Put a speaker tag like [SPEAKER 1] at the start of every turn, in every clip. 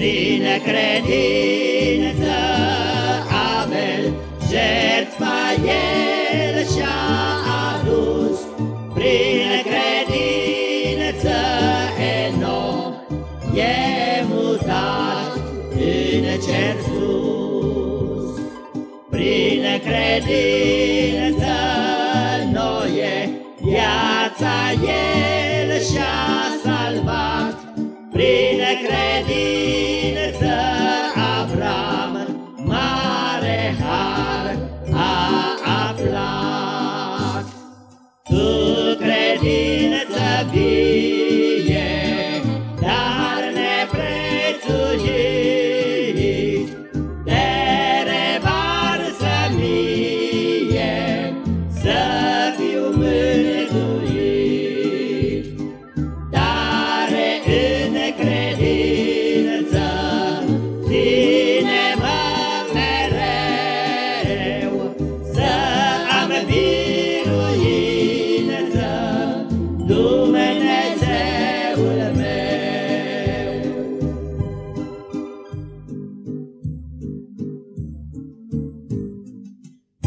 [SPEAKER 1] Prin credință. Abel jertfa el și-a adus Prin credință Enoch e mutat în cer sus. Prin credință Noie viața el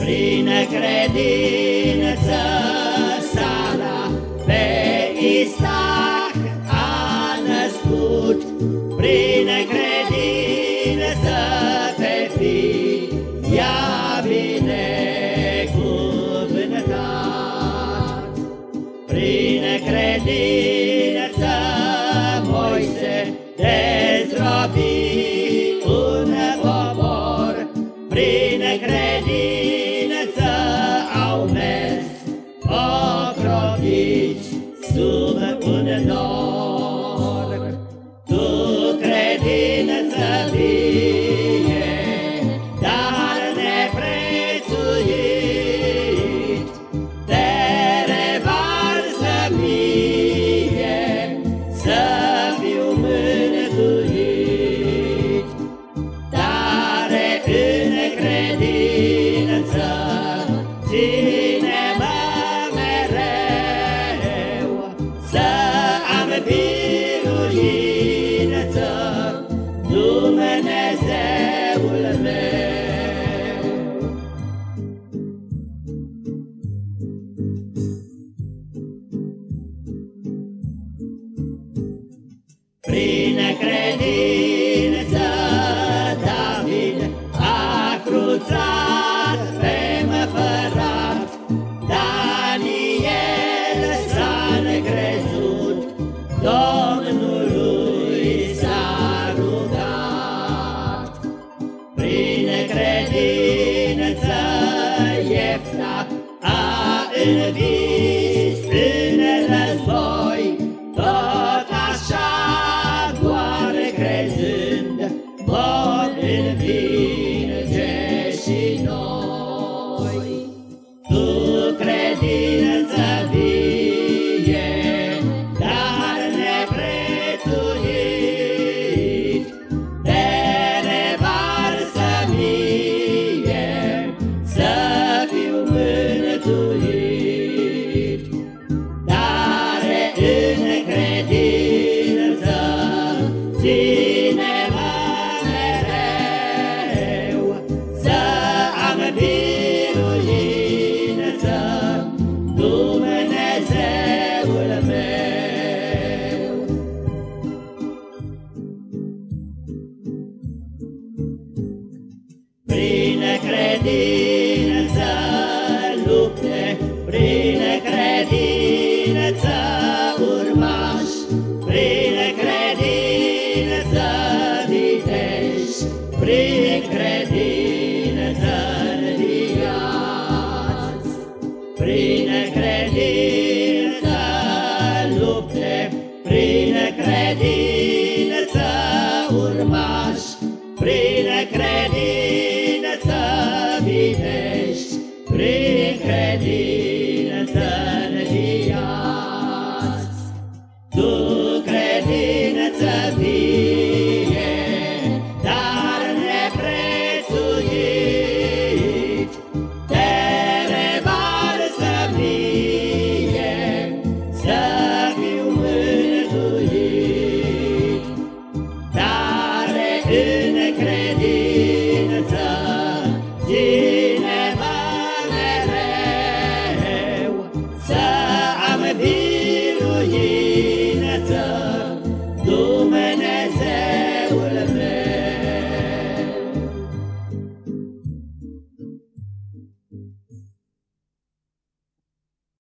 [SPEAKER 1] Prin credință Sara pe Isaac a născut, Prin credință pe fi i-a binecuvântat. Prin credință Prin Prin credință lupte, prin credință urmaș, prin credință vitești, prin credință înviați. Prin credință lupte, prin credință Yeah.